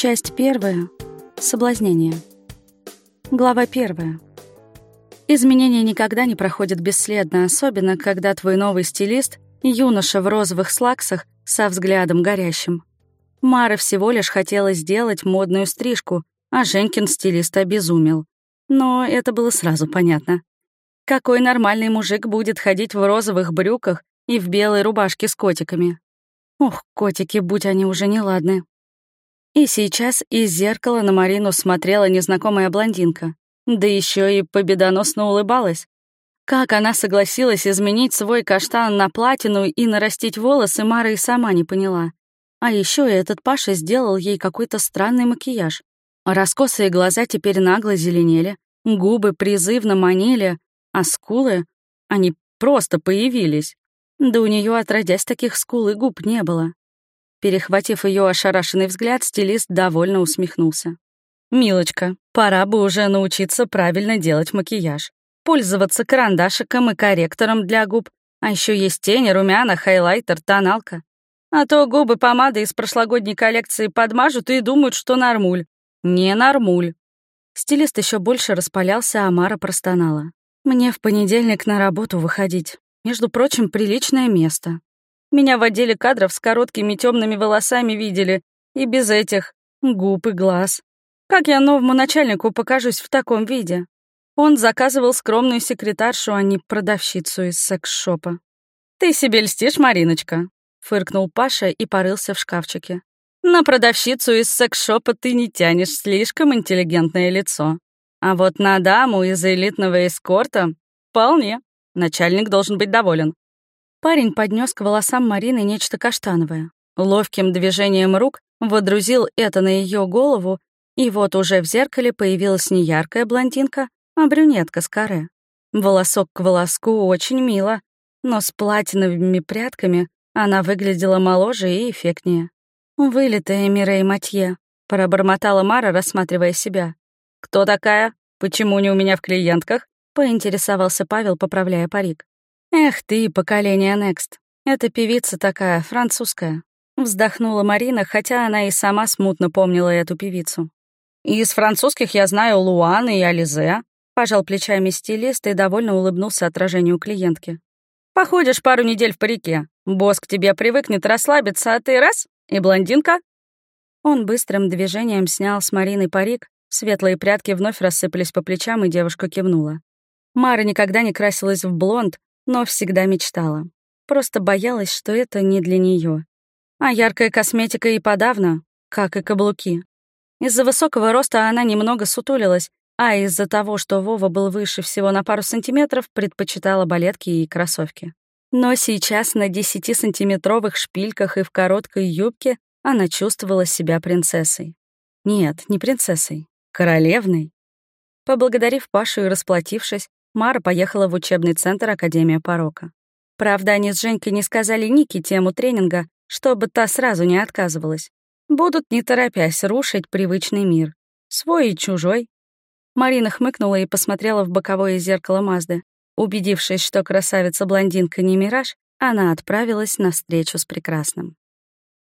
Часть первая. Соблазнение. Глава первая. Изменения никогда не проходят бесследно, особенно когда твой новый стилист — юноша в розовых слаксах со взглядом горящим. Мара всего лишь хотела сделать модную стрижку, а Женькин стилист обезумел. Но это было сразу понятно. Какой нормальный мужик будет ходить в розовых брюках и в белой рубашке с котиками? Ух, котики, будь они уже неладны. И сейчас из зеркала на Марину смотрела незнакомая блондинка, да еще и победоносно улыбалась. Как она согласилась изменить свой каштан на платину и нарастить волосы, Мара и сама не поняла. А еще этот Паша сделал ей какой-то странный макияж. Раскосые глаза теперь нагло зеленели, губы призывно манили, а скулы, они просто появились. Да у нее отродясь таких скул и губ не было. Перехватив ее ошарашенный взгляд, стилист довольно усмехнулся. «Милочка, пора бы уже научиться правильно делать макияж. Пользоваться карандашиком и корректором для губ. А еще есть тени, румяна, хайлайтер, тоналка. А то губы помады из прошлогодней коллекции подмажут и думают, что нормуль. Не нормуль». Стилист еще больше распалялся, а Мара простонала. «Мне в понедельник на работу выходить. Между прочим, приличное место. Меня в отделе кадров с короткими темными волосами видели, и без этих губ и глаз. Как я новому начальнику покажусь в таком виде? Он заказывал скромную секретаршу, а не продавщицу из секс-шопа. «Ты себе льстишь, Мариночка», — фыркнул Паша и порылся в шкафчике. «На продавщицу из секс-шопа ты не тянешь слишком интеллигентное лицо. А вот на даму из элитного эскорта — вполне. Начальник должен быть доволен. Парень поднес к волосам Марины нечто каштановое. Ловким движением рук водрузил это на ее голову, и вот уже в зеркале появилась не яркая блондинка, а брюнетка с каре. Волосок к волоску очень мило, но с платиновыми прядками она выглядела моложе и эффектнее. «Вылитая Мирей Матье», — пробормотала Мара, рассматривая себя. «Кто такая? Почему не у меня в клиентках?» — поинтересовался Павел, поправляя парик. «Эх ты, поколение Next. Это певица такая, французская». Вздохнула Марина, хотя она и сама смутно помнила эту певицу. «Из французских я знаю Луан и Ализе», — пожал плечами стилист и довольно улыбнулся отражению клиентки. «Походишь пару недель в парике. Босс к тебе привыкнет расслабиться, а ты раз — и блондинка». Он быстрым движением снял с Марины парик, светлые прядки вновь рассыпались по плечам, и девушка кивнула. Мара никогда не красилась в блонд, но всегда мечтала. Просто боялась, что это не для нее. А яркая косметика и подавно, как и каблуки. Из-за высокого роста она немного сутулилась, а из-за того, что Вова был выше всего на пару сантиметров, предпочитала балетки и кроссовки. Но сейчас на 10-сантиметровых шпильках и в короткой юбке она чувствовала себя принцессой. Нет, не принцессой, королевной. Поблагодарив Пашу и расплатившись, Мара поехала в учебный центр Академия порока. Правда, они с Женькой не сказали Нике тему тренинга, чтобы та сразу не отказывалась. Будут, не торопясь, рушить привычный мир. Свой и чужой. Марина хмыкнула и посмотрела в боковое зеркало Мазды. Убедившись, что красавица-блондинка не мираж, она отправилась на встречу с прекрасным.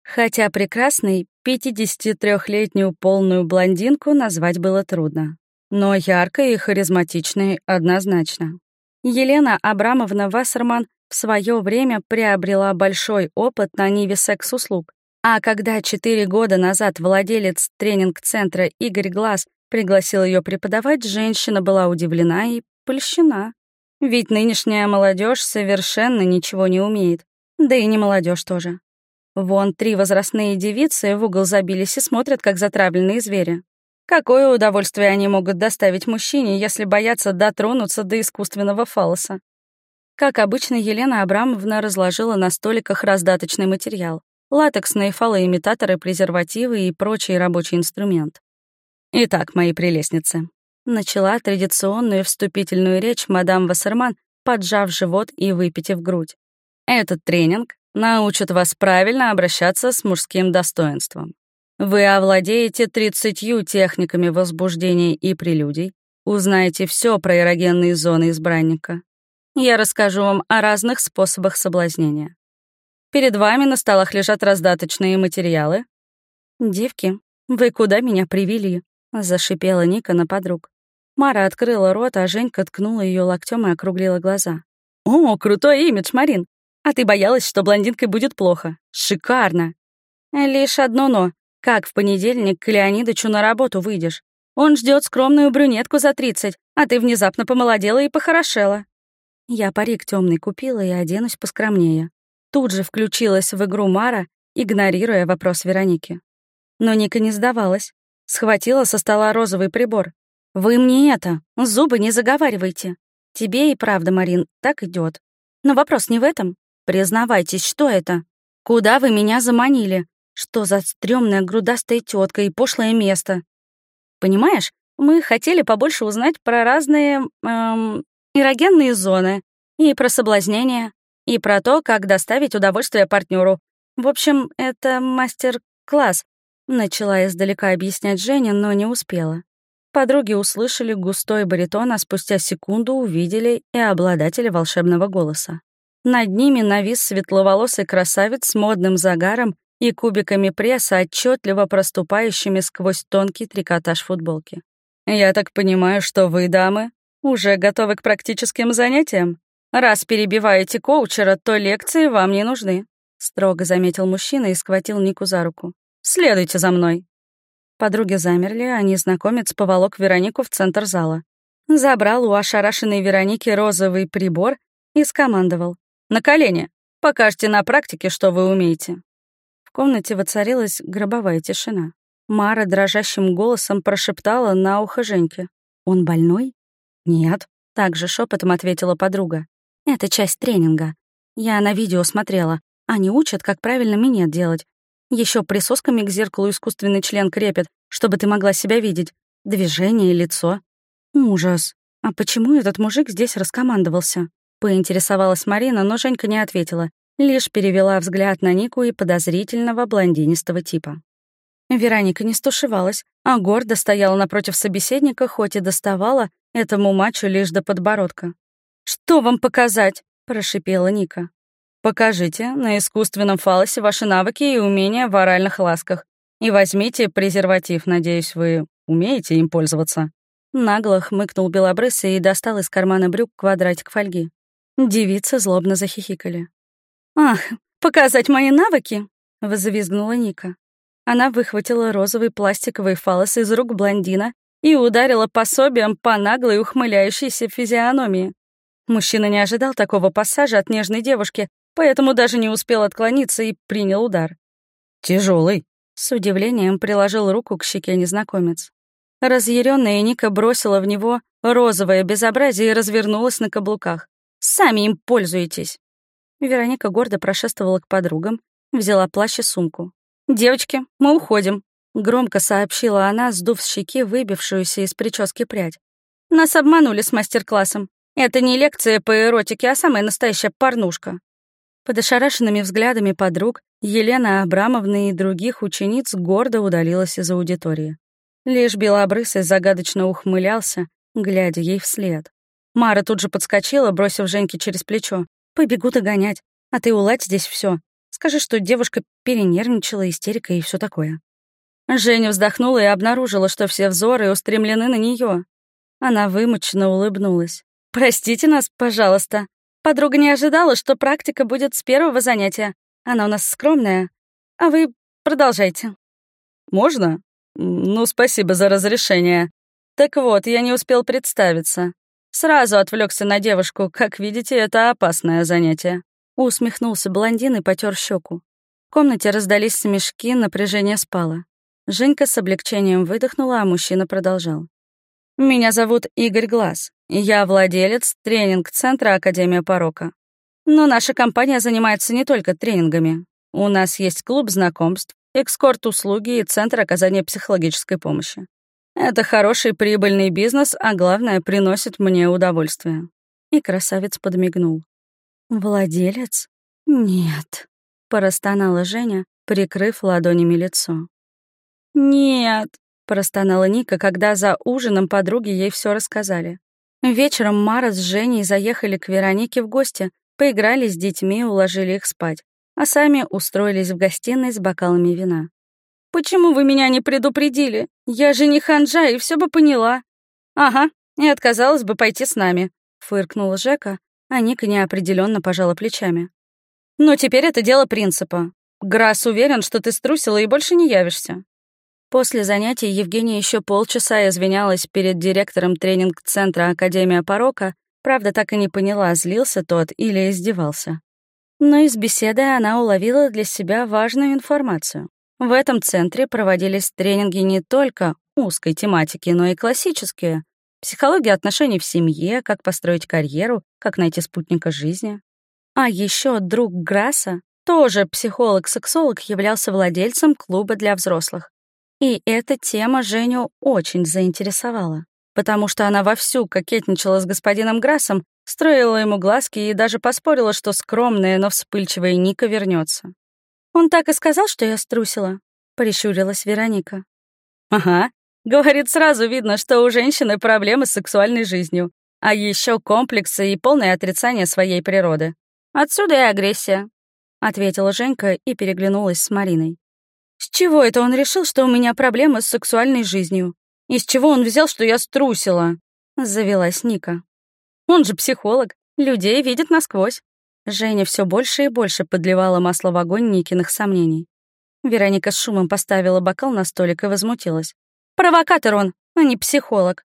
Хотя прекрасной, 53-летнюю полную блондинку назвать было трудно но яркой и харизматичной однозначно. Елена Абрамовна Вассерман в свое время приобрела большой опыт на ниве секс-услуг, а когда четыре года назад владелец тренинг-центра Игорь Глаз пригласил ее преподавать, женщина была удивлена и польщена. Ведь нынешняя молодежь совершенно ничего не умеет. Да и не молодежь тоже. Вон три возрастные девицы в угол забились и смотрят, как затравленные звери. Какое удовольствие они могут доставить мужчине, если боятся дотронуться до искусственного фалоса? Как обычно, Елена Абрамовна разложила на столиках раздаточный материал. Латексные фалоимитаторы, презервативы и прочий рабочий инструмент. «Итак, мои прелестницы», — начала традиционную вступительную речь мадам Вассерман, поджав живот и выпитив грудь. «Этот тренинг научит вас правильно обращаться с мужским достоинством. Вы овладеете тридцатью техниками возбуждения и прелюдий, узнаете все про эрогенные зоны избранника. Я расскажу вам о разных способах соблазнения. Перед вами на столах лежат раздаточные материалы. Девки, «Вы куда меня привели?» — зашипела Ника на подруг. Мара открыла рот, а Женька ткнула ее локтем и округлила глаза. «О, крутой имидж, Марин! А ты боялась, что блондинкой будет плохо? Шикарно!» «Лишь одно «но». Как в понедельник к Леонидычу на работу выйдешь? Он ждет скромную брюнетку за 30, а ты внезапно помолодела и похорошела. Я парик темный купила и оденусь поскромнее. Тут же включилась в игру Мара, игнорируя вопрос Вероники. Но Ника не сдавалась. Схватила со стола розовый прибор. «Вы мне это, зубы не заговаривайте. Тебе и правда, Марин, так идет. Но вопрос не в этом. Признавайтесь, что это? Куда вы меня заманили? Что за стрёмная грудастая тетка и пошлое место? Понимаешь, мы хотели побольше узнать про разные эм, эрогенные зоны, и про соблазнение, и про то, как доставить удовольствие партнеру. В общем, это мастер-класс. Начала издалека объяснять Женя, но не успела. Подруги услышали густой баритон, а спустя секунду увидели и обладателя волшебного голоса. Над ними навис светловолосый красавец с модным загаром и кубиками пресса, отчетливо проступающими сквозь тонкий трикотаж футболки. «Я так понимаю, что вы, дамы, уже готовы к практическим занятиям? Раз перебиваете коучера, то лекции вам не нужны», — строго заметил мужчина и схватил Нику за руку. «Следуйте за мной». Подруги замерли, а незнакомец поволок Веронику в центр зала. Забрал у ошарашенной Вероники розовый прибор и скомандовал. «На колени! Покажьте на практике, что вы умеете». Комнате воцарилась гробовая тишина. Мара дрожащим голосом прошептала на ухо Женьке. «Он больной?» «Нет», — также шепотом ответила подруга. «Это часть тренинга. Я на видео смотрела. Они учат, как правильно минет делать. Еще присосками к зеркалу искусственный член крепят, чтобы ты могла себя видеть. Движение, лицо. Ужас. А почему этот мужик здесь раскомандовался?» Поинтересовалась Марина, но Женька не ответила лишь перевела взгляд на Нику и подозрительного блондинистого типа. Вероника не стушевалась, а гордо стояла напротив собеседника, хоть и доставала этому мачу лишь до подбородка. «Что вам показать?» — прошипела Ника. «Покажите на искусственном фалосе ваши навыки и умения в оральных ласках. И возьмите презерватив, надеюсь, вы умеете им пользоваться». Нагло хмыкнул белобрысый и достал из кармана брюк квадратик фольги. Девицы злобно захихикали. «Ах, показать мои навыки?» — взвизгнула Ника. Она выхватила розовый пластиковый фалос из рук блондина и ударила пособием по наглой ухмыляющейся физиономии. Мужчина не ожидал такого пассажа от нежной девушки, поэтому даже не успел отклониться и принял удар. Тяжелый. С удивлением приложил руку к щеке незнакомец. Разъяренная Ника бросила в него розовое безобразие и развернулась на каблуках. «Сами им пользуетесь!» Вероника гордо прошествовала к подругам, взяла плащ и сумку. «Девочки, мы уходим», — громко сообщила она, сдув с щеки выбившуюся из прически прядь. «Нас обманули с мастер-классом. Это не лекция по эротике, а самая настоящая порнушка». Под ошарашенными взглядами подруг Елена Абрамовна и других учениц гордо удалилась из аудитории. Лишь белобрысый загадочно ухмылялся, глядя ей вслед. Мара тут же подскочила, бросив Женьке через плечо. Побегу догонять. А ты уладь здесь все. Скажи, что девушка перенервничала, истерика и все такое». Женя вздохнула и обнаружила, что все взоры устремлены на нее. Она вымученно улыбнулась. «Простите нас, пожалуйста. Подруга не ожидала, что практика будет с первого занятия. Она у нас скромная. А вы продолжайте». «Можно? Ну, спасибо за разрешение. Так вот, я не успел представиться. Сразу отвлекся на девушку. Как видите, это опасное занятие. Усмехнулся блондин и потер щеку. В комнате раздались смешки, напряжение спало. Женька с облегчением выдохнула, а мужчина продолжал. «Меня зовут Игорь Глаз. Я владелец тренинг-центра Академия Порока. Но наша компания занимается не только тренингами. У нас есть клуб знакомств, экскорт-услуги и центр оказания психологической помощи. Это хороший прибыльный бизнес, а главное, приносит мне удовольствие». И красавец подмигнул. «Владелец? Нет», — простонала Женя, прикрыв ладонями лицо. «Нет», — простонала Ника, когда за ужином подруги ей все рассказали. Вечером Мара с Женей заехали к Веронике в гости, поиграли с детьми, уложили их спать, а сами устроились в гостиной с бокалами вина. Почему вы меня не предупредили? Я же не ханжа и все бы поняла». «Ага, и отказалась бы пойти с нами», — фыркнула Жека, а Ника неопределенно пожала плечами. «Но теперь это дело принципа. Грасс уверен, что ты струсила и больше не явишься». После занятий Евгения еще полчаса извинялась перед директором тренинг-центра Академия Порока, правда, так и не поняла, злился тот или издевался. Но из беседы она уловила для себя важную информацию. В этом центре проводились тренинги не только узкой тематики, но и классические. Психология отношений в семье, как построить карьеру, как найти спутника жизни. А еще друг Грасса, тоже психолог-сексолог, являлся владельцем клуба для взрослых. И эта тема Женю очень заинтересовала, потому что она вовсю кокетничала с господином Грассом, строила ему глазки и даже поспорила, что скромная, но вспыльчивая Ника вернется. «Он так и сказал, что я струсила», — прищурилась Вероника. «Ага. Говорит, сразу видно, что у женщины проблемы с сексуальной жизнью, а еще комплексы и полное отрицание своей природы. Отсюда и агрессия», — ответила Женька и переглянулась с Мариной. «С чего это он решил, что у меня проблемы с сексуальной жизнью? И с чего он взял, что я струсила?» — завелась Ника. «Он же психолог, людей видит насквозь. Женя все больше и больше подливала масло в огонь Никиных сомнений. Вероника с шумом поставила бокал на столик и возмутилась. «Провокатор он, а не психолог.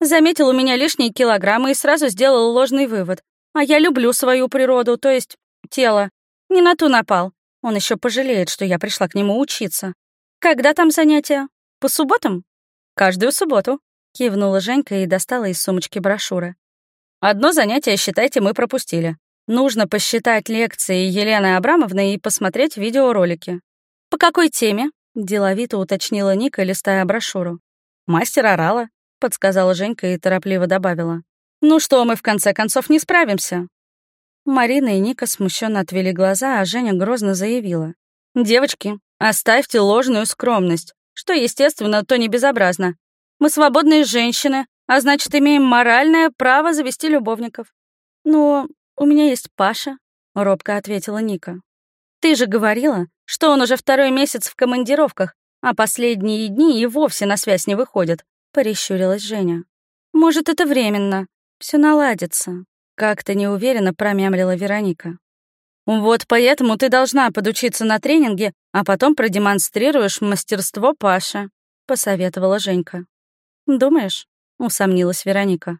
Заметил у меня лишние килограммы и сразу сделал ложный вывод. А я люблю свою природу, то есть тело. Не на ту напал. Он еще пожалеет, что я пришла к нему учиться. Когда там занятия? По субботам? Каждую субботу. Кивнула Женька и достала из сумочки брошюры. Одно занятие, считайте, мы пропустили. Нужно посчитать лекции Елены Абрамовны и посмотреть видеоролики. «По какой теме?» — деловито уточнила Ника, листая брошюру. «Мастер орала», — подсказала Женька и торопливо добавила. «Ну что, мы в конце концов не справимся?» Марина и Ника смущенно отвели глаза, а Женя грозно заявила. «Девочки, оставьте ложную скромность. Что естественно, то не безобразно. Мы свободные женщины, а значит, имеем моральное право завести любовников. Но «У меня есть Паша», — робко ответила Ника. «Ты же говорила, что он уже второй месяц в командировках, а последние дни и вовсе на связь не выходит», — прищурилась Женя. «Может, это временно. Все наладится», — как-то неуверенно промямлила Вероника. «Вот поэтому ты должна подучиться на тренинге, а потом продемонстрируешь мастерство Паши», — посоветовала Женька. «Думаешь?» — усомнилась Вероника.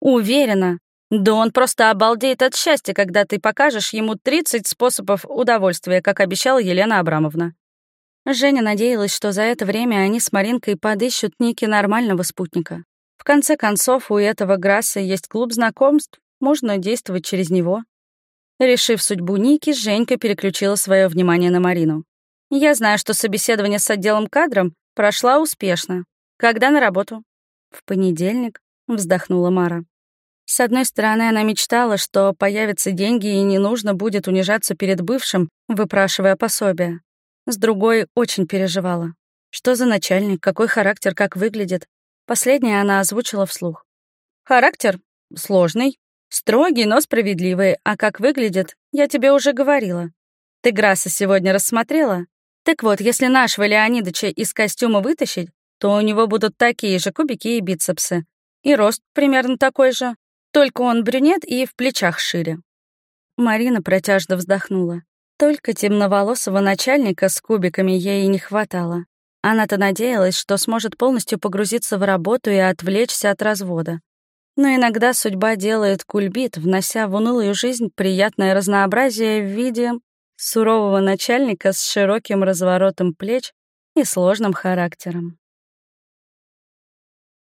«Уверена. Да он просто обалдеет от счастья, когда ты покажешь ему 30 способов удовольствия, как обещала Елена Абрамовна. Женя надеялась, что за это время они с Маринкой подыщут Ники нормального спутника. В конце концов, у этого Грасса есть клуб знакомств, можно действовать через него. Решив судьбу Ники, Женька переключила свое внимание на Марину. «Я знаю, что собеседование с отделом кадром прошла успешно. Когда на работу?» «В понедельник», — вздохнула Мара. С одной стороны, она мечтала, что появятся деньги и не нужно будет унижаться перед бывшим, выпрашивая пособие. С другой, очень переживала. Что за начальник, какой характер, как выглядит. Последнее она озвучила вслух. Характер сложный, строгий, но справедливый, а как выглядит, я тебе уже говорила. Ты Грасса сегодня рассмотрела? Так вот, если нашего Леонидыча из костюма вытащить, то у него будут такие же кубики и бицепсы. И рост примерно такой же. Только он брюнет и в плечах шире. Марина протяжно вздохнула. Только темноволосого начальника с кубиками ей не хватало. Она-то надеялась, что сможет полностью погрузиться в работу и отвлечься от развода. Но иногда судьба делает кульбит, внося в унылую жизнь приятное разнообразие в виде сурового начальника с широким разворотом плеч и сложным характером.